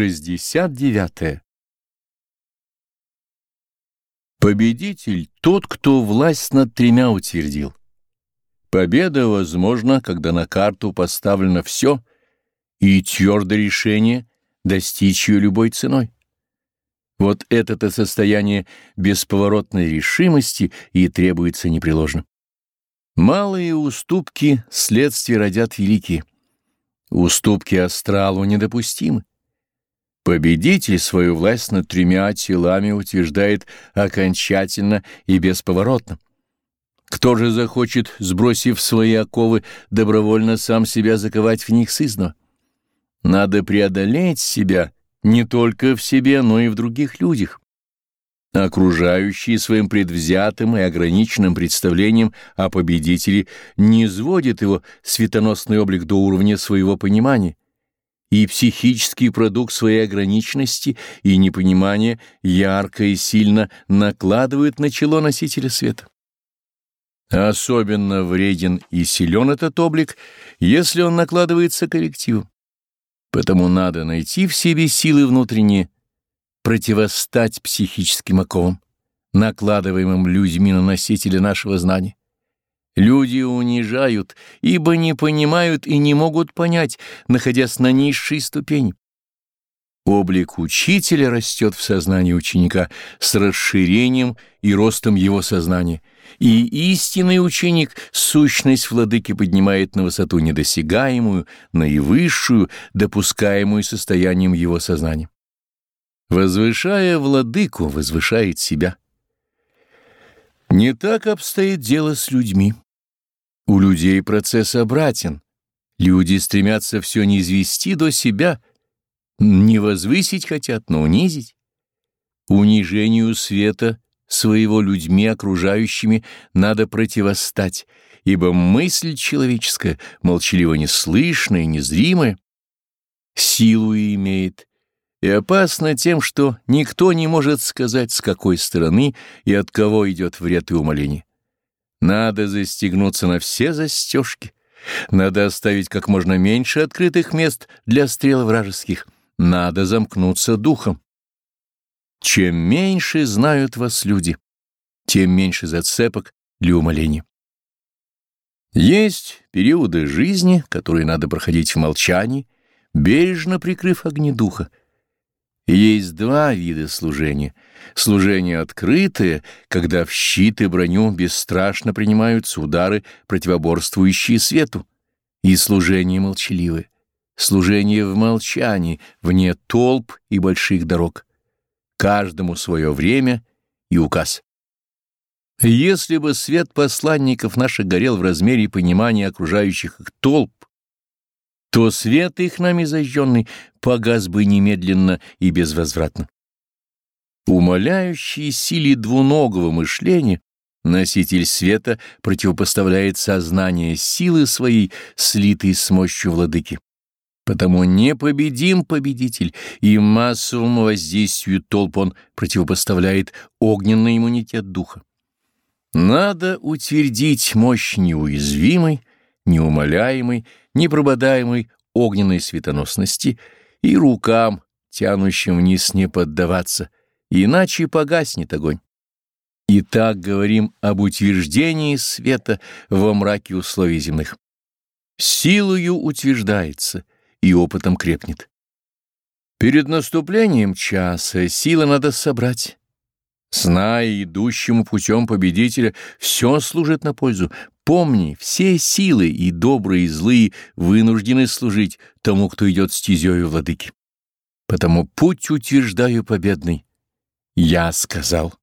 69. Победитель — тот, кто власть над тремя утвердил. Победа возможна, когда на карту поставлено все, и твердо решение достичь ее любой ценой. Вот это-то состояние бесповоротной решимости и требуется непреложно. Малые уступки следствия родят великие. Уступки астралу недопустимы. Победитель свою власть над тремя телами утверждает окончательно и бесповоротно. Кто же захочет, сбросив свои оковы, добровольно сам себя заковать в них сызно? Надо преодолеть себя не только в себе, но и в других людях. Окружающие своим предвзятым и ограниченным представлением о победителе не сводят его светоносный облик до уровня своего понимания, и психический продукт своей ограниченности и непонимания ярко и сильно накладывают на чело носителя света. Особенно вреден и силен этот облик, если он накладывается коллективом. Потому надо найти в себе силы внутренние, противостать психическим оковам, накладываемым людьми на носителя нашего знания. Люди унижают, ибо не понимают и не могут понять, находясь на низшей ступени. Облик учителя растет в сознании ученика с расширением и ростом его сознания, и истинный ученик сущность владыки поднимает на высоту недосягаемую, наивысшую, допускаемую состоянием его сознания. Возвышая владыку, возвышает себя. Не так обстоит дело с людьми. У людей процесс обратен. Люди стремятся все не извести до себя, не возвысить хотят, но унизить. Унижению света своего людьми окружающими надо противостать, ибо мысль человеческая молчаливо неслышная и незримая, силу имеет и опасно тем, что никто не может сказать, с какой стороны и от кого идет вред и умоление. Надо застегнуться на все застежки, надо оставить как можно меньше открытых мест для стрел вражеских, надо замкнуться духом. Чем меньше знают вас люди, тем меньше зацепок для умоления. Есть периоды жизни, которые надо проходить в молчании, бережно прикрыв огни духа, есть два вида служения. Служение открытое, когда в щит и броню бесстрашно принимаются удары, противоборствующие свету, и служение молчаливое, служение в молчании, вне толп и больших дорог. Каждому свое время и указ. Если бы свет посланников наших горел в размере понимания окружающих их толп, то свет их нами зажженный погас бы немедленно и безвозвратно. Умоляющий силе двуногого мышления носитель света противопоставляет сознание силы своей, слитой с мощью владыки. Потому непобедим победитель, и массовому воздействию толп он противопоставляет огненный иммунитет духа. Надо утвердить мощь неуязвимой, неумоляемой, непрободаемой огненной светоносности и рукам, тянущим вниз, не поддаваться, иначе погаснет огонь. И так говорим об утверждении света во мраке условий земных. Силою утверждается и опытом крепнет. Перед наступлением часа силы надо собрать. Зная идущему путем победителя, все служит на пользу, Помни, все силы, и добрые, и злые, вынуждены служить тому, кто идет стезею владыки. Потому путь утверждаю победный. Я сказал.